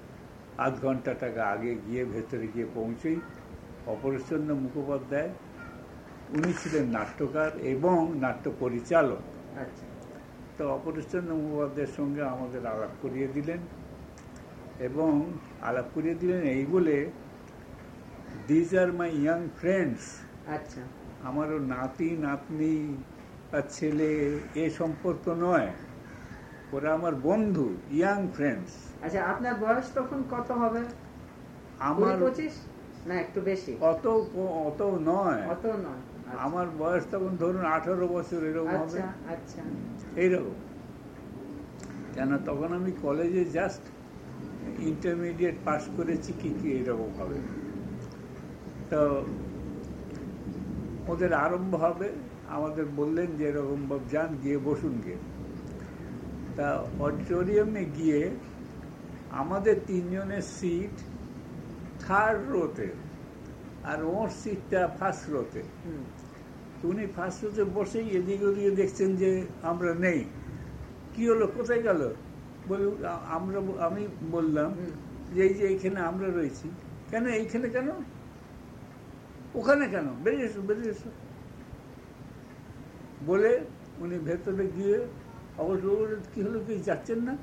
আধ ঘণ্টা টাকা আগে গিয়ে ভেতরে গিয়ে পৌঁছই অপরেশচন্দ্র মুখোপাধ্যায় উনি ছিলেন নাট্যকার এবং নাট্য পরিচালক। আচ্ছা। তো অপরেশচন্দ্র মুখোপাধ্যায়ের সঙ্গে আমাদের আলাপ করিয়ে দিলেন এবং আলাপ করিয়ে দিলেন এই বলে these are my young friends আচ্ছা। আমারও নাতি নাতনি আর ছেলে এ সম্পর্ক নয়। ওরা আমার বন্ধু ইয়াং ফ্রেন্ডস আচ্ছা আপনার বয়স তখন কত হবে? আমার পঁচিশ না একটু বেশি। অত অত নয়। অত নয় আচ্ছা। আমার বয়স তখন ধরুন আঠারো বছর এরকম হবে। আচ্ছা আচ্ছা। এইরকম। কেন তখন আমি কলেজে জাস্ট ইন্টারমিডিয়েট পাস করেছি কি কি এরকম হবে। তো ওদের আরম্ভ হবে আমাদের বললেন যে এরকম ভাব যান গিয়ে বসুন গিয়ে। তা অডিটোরিয়ামে গিয়ে আমাদের তিনজনের সিট থার্ড রোতে আর ওর সিটটা ফার্স্ট রোতে। উনি ফার্স্ট রোতে বসেই এদিকে ওদিকে দেখছেন যে আমরা নেই। কি হলো? কোথায় গেল? বলি আমরা আমি বললাম যে এই যে এইখানে আমরা রয়েছি। কেন এইখানে কেন? ওখানে কেন? বেরিয়ে এসো বেরিয়ে এসো। বলে উনি ভেতরে গিয়ে অবশ্য কি হলো কি যাচ্ছেন না?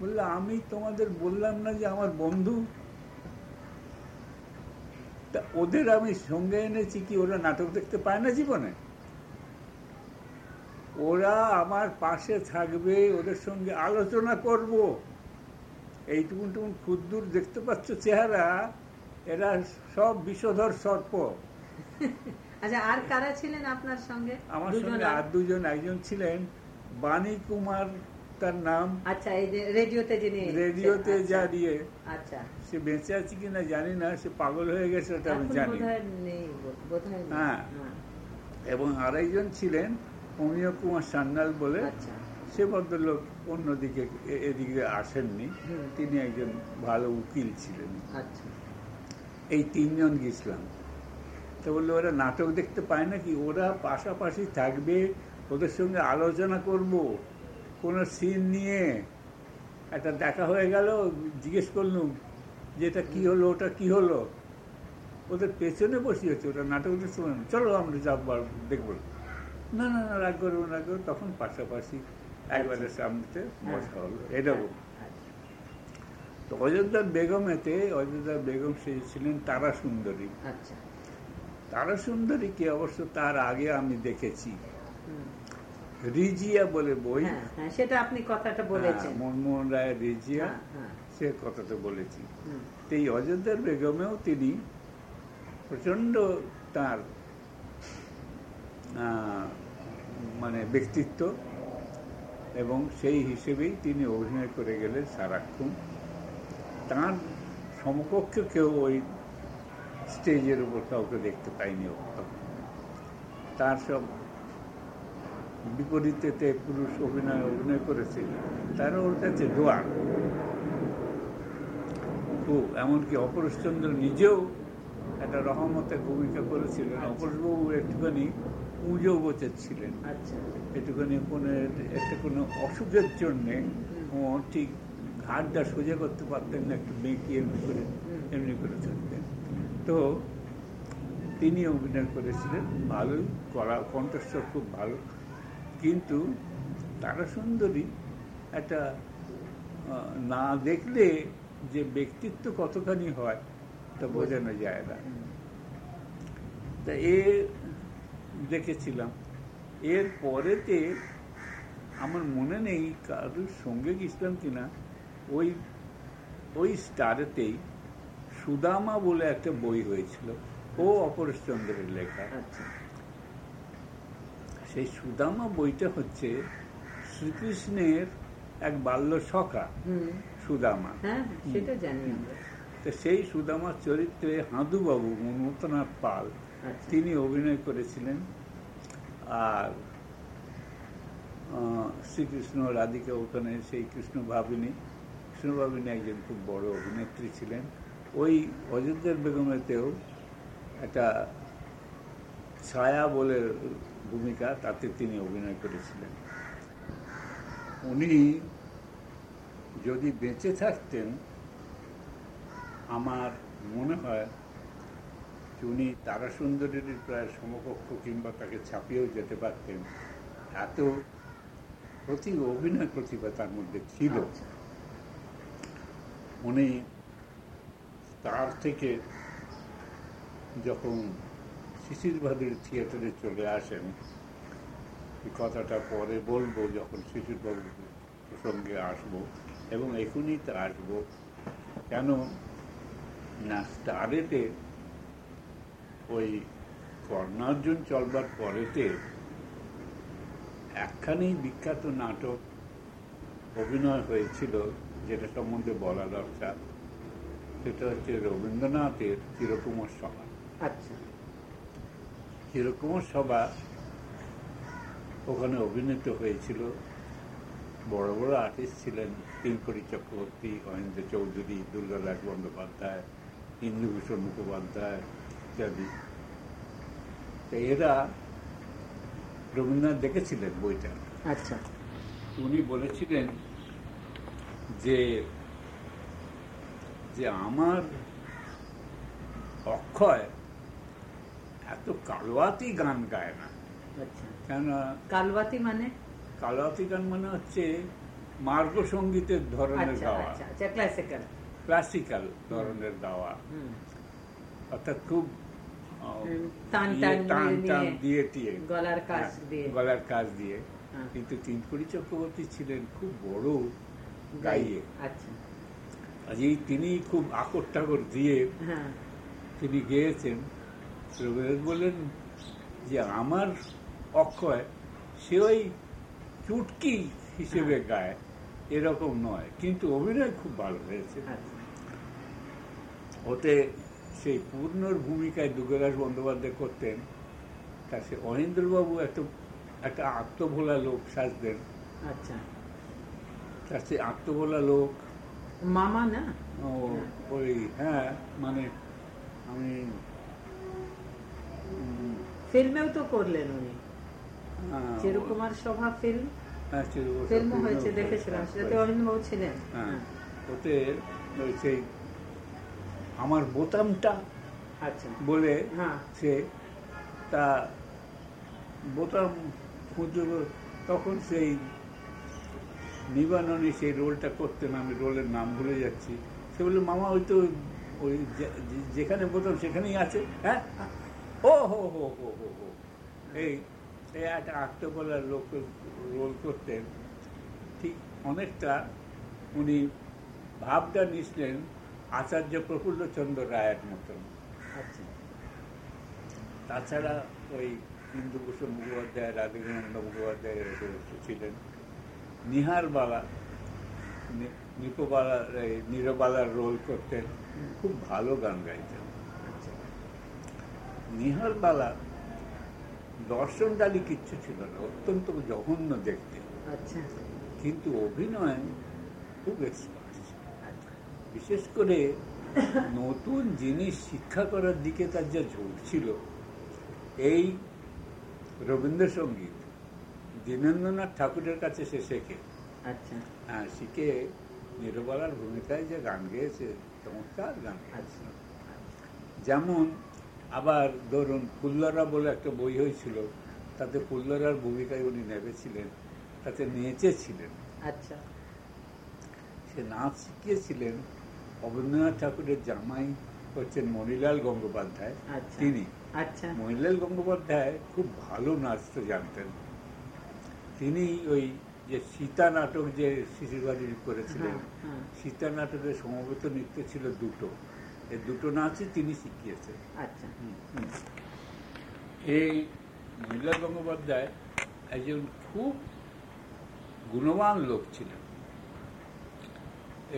বললে আমি তোমাদের বললাম না যে আমার বন্ধু। তা ওদের আমি সঙ্গে এনেছি কি ওরা নাটক দেখতে পায় না জীবনে? ওরা আমার পাশে থাকবে ওদের সঙ্গে আলোচনা করব। এইটুকুন টুকুন ক্ষুদ্দুর দেখতে পাচ্ছ চেহারা এরা সব বিষধর সর্প। আচ্ছা আর কারা ছিলেন আপনার সঙ্গে? আমার সঙ্গে আর- আর দুজন একজন ছিলেন। বাণী কুমার তার নাম আচ্ছা এই যে রেডিওতে যিনি রেডিওতে আচ্ছা, যা দিয়ে আচ্ছা। সে বেঁচে আছে কিনা জানি না সে পাগল হয়ে গেছে ওটা আমি জানি। হ্যাঁ। হ্যাঁ, এবং আরেকজন ছিলেন অমিয় কুমার সান্যাল বলে আচ্ছা। সে ভদ্রলোক অন্যদিকে এদিকে আসেননি। তিনি একজন ভালো উকিল ছিলেন। আচ্ছা। এই তিনজন গেছিলাম। তো বলল ওরা নাটক দেখতে পায় নাকি? ওরা পাশাপাশি থাকবে ওদের সঙ্গে আলোচনা করব। কোনো সিন নিয়ে একটা দেখা হয়ে গেল জিজ্ঞেস করলুম যে এটা কি হলো ওটা কি হলো? ওদের পেছনে বসিয়েছে ওটা নাটক দেখতে পারে না। চলো আমরা যাব আর দেখব। না না না রাগ করব না রাগ করব তখন পাশাপাশি একবারে সামনেতে বসা হলো এরকম আচ্ছা। তো অযোধ্যার বেগমেতে অযোধ্যার বেগম সে ছিলেন তারা সুন্দরী আচ্ছা। তারা সুন্দরীকে অবশ্য তার আগে আমি দেখেছি। রিজিয়া বলে বই। হ্যাঁ হ্যাঁ সেটা আপনি কথাটা বলেছেন। হ্যাঁ, মনমোহন রায়ের রিজিয়া সে কথাটা বলেছি। এই অযোধ্যার বেগমেও তিনি প্রচণ্ড তার মানে ব্যক্তিত্ব এবং সেই হিসেবেই তিনি অভিনয় করে গেলেন সারাক্ষণ। তার সমকক্ষ কেউ ওই স্টেজের উপর কাউকে দেখতে পাইনি তার সব বিপরীতেতে পুরুষ অভিনয় অভিনয় করেছে তারা ওর কাছে দোয়া। খুব এমনকি অপরেশচন্দ্র নিজেও একটা রহমতের ভূমিকা করেছিলেন অপরেশবাবু একটুখানি পুজো গোচের ছিলেন। আচ্ছা। একটুখানি কোনো একটা কোনো অসুখের জন্যে ঠিক ঘাটটা সোজা করতে পারতেন না একটু বেঁকি এমনি করে এমনি করে থাকতেন তো তিনি অভিনয় করেছিলেন ভালোই করা কণ্ঠস্বর খুব ভালো। কিন্তু তারা সুন্দরী। একটা না দেখলে যে ব্যক্তিত্ব কতখানি হয় তা বোঝানো যায় না। তা এ দেখেছিলাম। এর পরেতে আমার মনে নেই কারোর সঙ্গে গেছিলাম কিনা। ওই ওই স্টারেতেই সুদামা বলে একটা বই হয়েছিল। ও অপরেশচন্দ্রের লেখা। আচ্ছা। সেই সুদামা বইটা হচ্ছে শ্রীকৃষ্ণের এক বাল্য সখা সুদামা। হ্যাঁ সেটা জানি তো সেই সুদামার চরিত্রে হাঁদুবাবু মনমতনাথ পাল আচ্ছা। তিনি অভিনয় করেছিলেন। আর শ্রীকৃষ্ণ রাধিকা ওখানে সেই কৃষ্ণ ভাবিনী কৃষ্ণ ভাবিনী একজন খুব বড় অভিনেত্রী ছিলেন। ওই অযোধ্যার বেগমেতেও একটা ছায়া বলে ভূমিকা তাতে তিনি অভিনয় করেছিলেন। উনি যদি বেঁচে থাকতেন আমার মনে হয় যে উনি তারা সুন্দরীর প্রায় সমকক্ষ কিংবা তাকে ছাপিয়েও যেতে পারতেন। এত প্রতি অভিনয় প্রতিভা তার মধ্যে ছিল। আচ্ছা। উনি তার থেকে যখন শিশির থিয়েটারে চলে আসেন। এই কথাটা পরে বলব যখন শিশিরবাবু প্রসঙ্গে আসব এবং এখনই তা আসব। কেন না, স্টারেতে ওই কর্ণার্জুন চলবার পরেতে একখানেই বিখ্যাত নাটক অভিনয় হয়েছিল, যেটা সম্বন্ধে বলা দরকার। সেটা হচ্ছে রবীন্দ্রনাথের চিরকুমার সভা। আচ্ছা। চিরকুমার সভা ওখানে অভিনীত হয়েছিল। বড় বড় আর্টিস্ট ছিলেন তিনকড়ি চক্রবর্তী অহিন্দ্র চৌধুরী দুর্গাদাস বন্দ্যোপাধ্যায় ইন্দুভূষণ মুখোপাধ্যায় ইত্যাদি। তো এরা রবীন্দ্রনাথ দেখেছিলেন বইটা? আচ্ছা। উনি বলেছিলেন যে যে আমার অক্ষয় এত কালোয়াতি গান গায় না কেন কালবাতি মানে কালোয়াতি গান মানে হচ্ছে মার্গ সঙ্গীতের ধরনের গাওয়া ক্লাসিক্যাল ক্লাসিক্যাল ধরনের গাওয়া অর্থাৎ খুব টান টান দিয়ে টিয়ে গলার কাজ দিয়ে গলার কাজ দিয়ে। কিন্তু তিনপুরি চক্রবর্তী ছিলেন খুব বড় গাইয়ে আচ্ছা তিনি খুব আকর টাকর দিয়ে তিনি গেয়েছেন রবীন্দ্রনাথ বললেন যে আমার অক্ষয় সে ওই চুটকি হিসেবে গায় এরকম নয়। কিন্তু অভিনয় খুব ভালো হয়েছে। আচ্ছা ওতে সেই পূর্ণর ভূমিকায় দুর্গাদাস বন্দ্যোপাধ্যায় করতেন। তা সে অনিন্দ্রবাবু এত একটা আত্মভোলা লোক সাজতেন। আচ্ছা। তার সে আত্মভোলা লোক। মামা না? ও ওই হ্যাঁ মানে আমি ফিল্মেও তো করলেন উনি। হ্যাঁ, চিরকুমার সভা ফিল্ম। হ্যাঁ, ফিল্ম হয়েছে দেখেছিলাম। সেটাতে অরিন্দবাবু ছিলেন। হ্যাঁ ওতে সেই আমার বোতামটা আচ্ছা। বলে হ্যাঁ। সে তা বোতাম খুঁজে তখন সেই নিবাননে সেই রোলটা করতেন আমি রোলের নাম ভুলে যাচ্ছি। সে বলল মামা ওই তো ওই যেখানে বোতাম সেখানেই আছে হ্যাঁ? ও হো হো হো হো হো। এই একটা আত্মবলার লোক রোল করতেন। ঠিক অনেকটা উনি ভাবটা নিছিলেন আচার্য প্রফুল্লচন্দ্র রায়ের মতন। আচ্ছা। তাছাড়া ওই ইন্দুভূষণ মুখোপাধ্যায় রাধিকানন্দ মুখোপাধ্যায় ছিলেন। নিহার বালা নি- নিপোবালা এই নীরবালার রোল করতেন। খুব ভালো গান গাইতেন। নিহার বালা দর্শন ডালি কিচ্ছু ছিল না অত্যন্ত জঘন্য দেখতে। আচ্ছা। কিন্তু অভিনয় খুব এক্সপার্ট আচ্ছা। বিশেষ করে নতুন জিনিস শিক্ষা করার দিকে তার যা ঝোঁক ছিল এই রবীন্দ্রসঙ্গীত দীনেন্দ্রনাথ ঠাকুরের কাছে সে শেখে। আচ্ছা। হ্যাঁ শিখে নিরবালার ভূমিকায় যে গান গেয়েছে চমৎকার গান আচ্ছা। যেমন আবার ধরুন ফুল্লরা বলে একটা বই হয়েছিল তাতে ফুল্লরার ভূমিকায় উনি নেমেছিলেন তাতে নেচেছিলেন আচ্ছা। সে নাচ শিখিয়েছিলেন অবনীন্দ্রনাথ ঠাকুরের জামাই হচ্ছেন মণিলাল গঙ্গোপাধ্যায় আচ্ছা। তিনি। আচ্ছা। মণিলাল গঙ্গোপাধ্যায় খুব ভালো নাচতে জানতেন। তিনি ওই যে সীতা নাটক যে শিশির বাড়ির করেছিলেন হ্যাঁ, হ্যাঁ। সীতা নাটকের সমবেত নৃত্য ছিল দুটো। এই দুটো নাচই তিনি শিখিয়েছেন। আচ্ছা। এই গঙ্গোপাধ্যায় একজন খুব গুণবান লোক ছিলেন।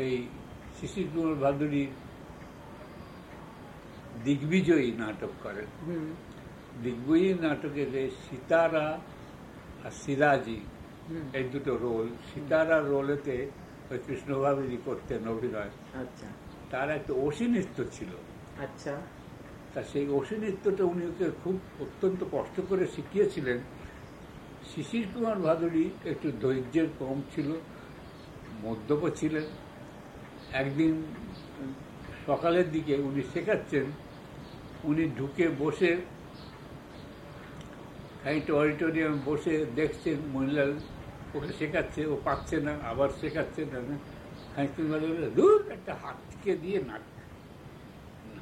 এই শিশির কুমার ভাদুরীর দিগ্বিজয়ী নাটক করেন। হুম। দিগ্বিজয়ী নাটকে যে সীতারা আর সিরাজি হুম। এই দুটো রোল সীতারা রোলেতে ওই কৃষ্ণভাবিনী করতেন অভিনয়। আচ্ছা। তার একটা অসি নৃত্য ছিল। আচ্ছা। তা সেই অসি নৃত্যটা উনি ওকে খুব অত্যন্ত কষ্ট করে শিখিয়েছিলেন। শিশির কুমার ভাদুরী একটু ধৈর্যের কম ছিল মদ্যপ ছিলেন। একদিন সকালের দিকে উনি শেখাচ্ছেন উনি ঢুকে বসে খানিকটা অডিটোরিয়াম বসে দেখছেন মহিলাল ওকে শেখাচ্ছে ও পাচ্ছে না আবার শেখাচ্ছে না। দূর একটা হাতকে দিয়ে না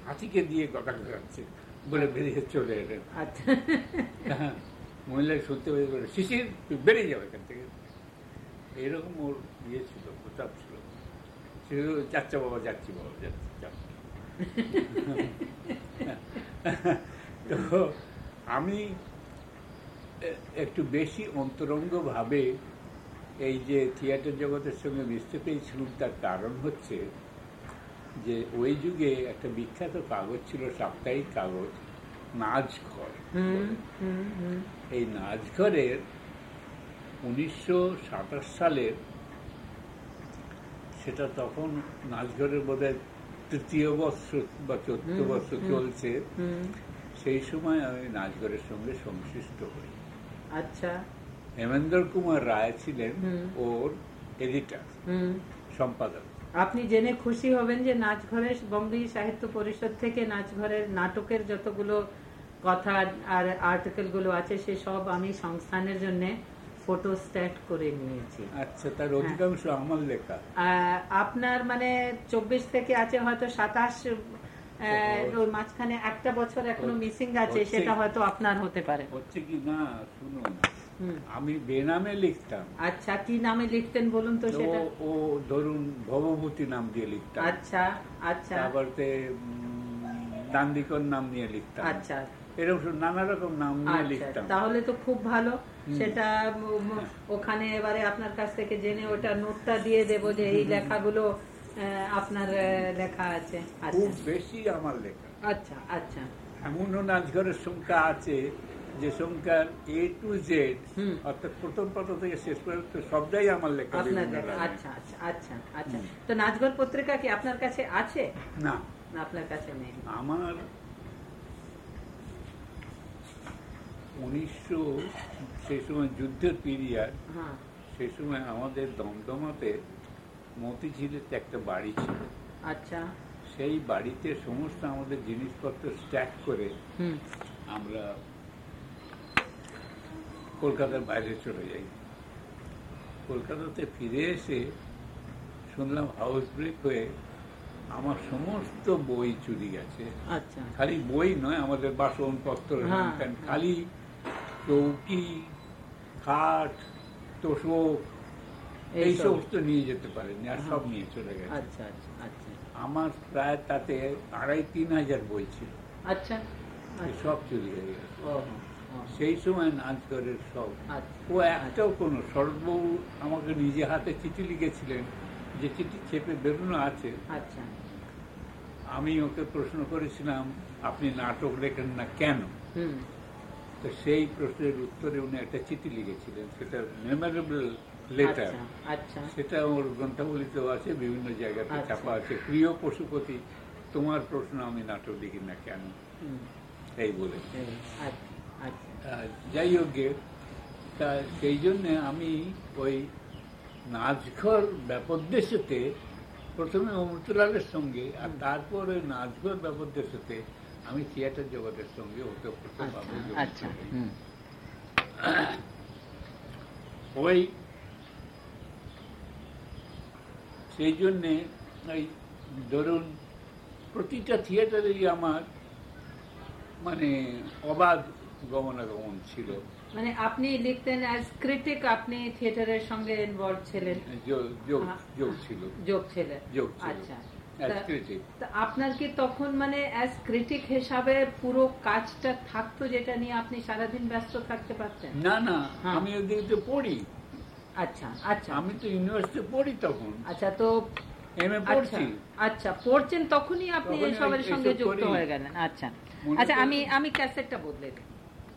হাতিকে দিয়ে বলে বেরিয়ে চলে এলেন। আচ্ছা। হ্যাঁ, মহিলা শুনতে পেয়ে বলে শিশির তুই বেরিয়ে যাবে এখান থেকে। এইরকম ওর ইয়ে ছিল প্রতাপ ছিল। সে যাচ্ছে বাবা যাচ্ছি বাবা যাচ্ছি যাচ্ছি। তো আমি একটু বেশি অন্তরঙ্গভাবে এই যে থিয়েটার জগতের সঙ্গে মিশতে পেরেছিলাম তার কারণ হচ্ছে যে ওই যুগে একটা বিখ্যাত কাগজ ছিল সাপ্তাহিক কাগজ নাচঘর এই নাচঘরের উনিশশো সাতাশ সালের সেটা তখন নাচঘরের বোধহয় তৃতীয় বর্ষ বা চতুর্থ বর্ষ চলছে। সেই সময় আমি নাচঘরের সঙ্গে সংশ্লিষ্ট হই। আচ্ছা। হেমেন্দ্র কুমার রায় ছিলেন ওর এডিটার সম্পাদক। আপনি জেনে খুশি হবেন যে নাচঘরের বম্বে সাহিত্য পরিষদ থেকে নাচঘরের নাটকের যতগুলো কথা আর আর্টিকেলগুলো আছে সে সব আমি সংস্থানের জন্য ফটো স্ট্যাট করে নিয়েছি। আচ্ছা তার অধিকাংশ আমার লেখা। আপনার মানে চব্বিশ থেকে আছে হয়তো সাতাশ ওই মাঝখানে একটা বছর এখনও মিসিং আছে সেটা হয়তো আপনার হতে পারে। হচ্ছে কি? না শুনুন। আমি বেনামে লিখতাম। আচ্ছা কি নামে লিখতেন বলুন তো সেটা? ও ধরুন ভবভূতি নাম দিয়ে লিখতাম। আচ্ছা আচ্ছা। তারপরে দান্দিকর নাম নিয়ে লিখতাম। আচ্ছা। এরকম নানা রকম নাম নিয়ে আচ্ছা লিখতাম। তাহলে তো খুব ভালো। সেটা উম, ওখানে এবারে আপনার কাছ থেকে জেনে ওটা নোটটা দিয়ে দেব যে এই লেখাগুলো আপনার লেখা আছে। খুব আচ্ছা। বেশি আমার লেখা। আচ্ছা আচ্ছা। এমনও নাচঘরের সংখ্যা আছে যে সংখ্যার এ টু জেড অর্থাৎ প্রথম পাতা থেকে শেষ পর্যন্ত সবটাই আমার লেখা। আচ্ছা আচ্ছা আচ্ছা আচ্ছা। তো নাচঘর পত্রিকা কি আপনার কাছে আছে? না। আপনার কাছে নেই। আমার উনিশশো সেই সময় যুদ্ধের পিরিয়ড হ্যাঁ। সেই সময় আমাদের দমদমাতে মতিঝিলেতে একটা বাড়ি ছিল। আচ্ছা। সেই বাড়িতে সমস্ত আমাদের জিনিসপত্র স্ট্যাক করে হুম। আমরা কলকাতার বাইরে চলে যাই। কলকাতাতে ফিরে এসে শুনলাম হাউস ব্রেক হয়ে আমার সমস্ত বই চুরি গেছে। আচ্ছা। খালি বই নয় আমাদের বাসনপত্র হ্যাঁ। খালি চৌকি খাট তোষক এই সমস্ত নিয়ে যেতে পারেনি আর সব নিয়ে চলে গেছে। আচ্ছা আচ্ছা আচ্ছা। আমার প্রায় তাতে আড়াই তিন হাজার বই ছিল। আচ্ছা। সব চুরি হয়ে গেছে। সেই সময় নাচঘরের সব। আচ্ছা। ও একটাও কোনো শরৎবাবু আমাকে নিজে হাতে চিঠি লিখেছিলেন যে চিঠি চেপে বেরোনো আছে। আচ্ছা। আমি ওকে প্রশ্ন করেছিলাম আপনি নাটক লেখেন না কেন? তো সেই প্রশ্নের উত্তরে উনি একটা চিঠি লিখেছিলেন সেটা মেমোরেবল লেটার আচ্ছা সেটা ওর গ্রন্থাবলিতেও আছে বিভিন্ন জায়গাতে চাপা আছে। প্রিয় পশুপতি তোমার প্রশ্ন আমি নাটক লিখি না কেন? এই বলে। আচ্ছা। যাই হোক গে, তা সেই জন্যে আমি ওই নাচঘর ব্যাপদ্দেশেতে প্রথমে অমৃতলালের সঙ্গে আর তারপর ওই নাচঘর ব্যাপদ্দেশেতে আমি থিয়েটার জগতের সঙ্গে ওতপ্রোতভাবে আচ্ছা। আচ্ছা ওই সেই জন্যে ওই ধরুন প্রতিটা থিয়েটারেই আমার মানে অবাধ গমনাগমন ছিল। মানে আপনি লিখতেন অ্যাজ ক্রিটিক আপনি থিয়েটারের সঙ্গে ইনভলভ ছিলেন। যোগ যোগ ছিল। যোগ ছিলেন যোগ ছিল। আচ্ছা। তা-। তা আপনার কি তখন মানে অ্যাজ ক্রিটিক হিসাবে পুরো কাজটা থাকতো যেটা নিয়ে আপনি সারাদিন ব্যস্ত থাকতে পারতেন? না না হ্যাঁ। আমি ওদিকে পড়ি। আচ্ছা আচ্ছা। আমি তো ইউনিভার্সিটি পড়ি তখন। আচ্ছা তো এম এ আচ্ছা পড়ছি। আচ্ছা পড়ছেন তখনই আপনি এসবের সঙ্গে যুক্ত হয়ে গেলেন। আচ্ছা। আচ্ছা আমি আমি ক্যাসেটটা বদলে দিই।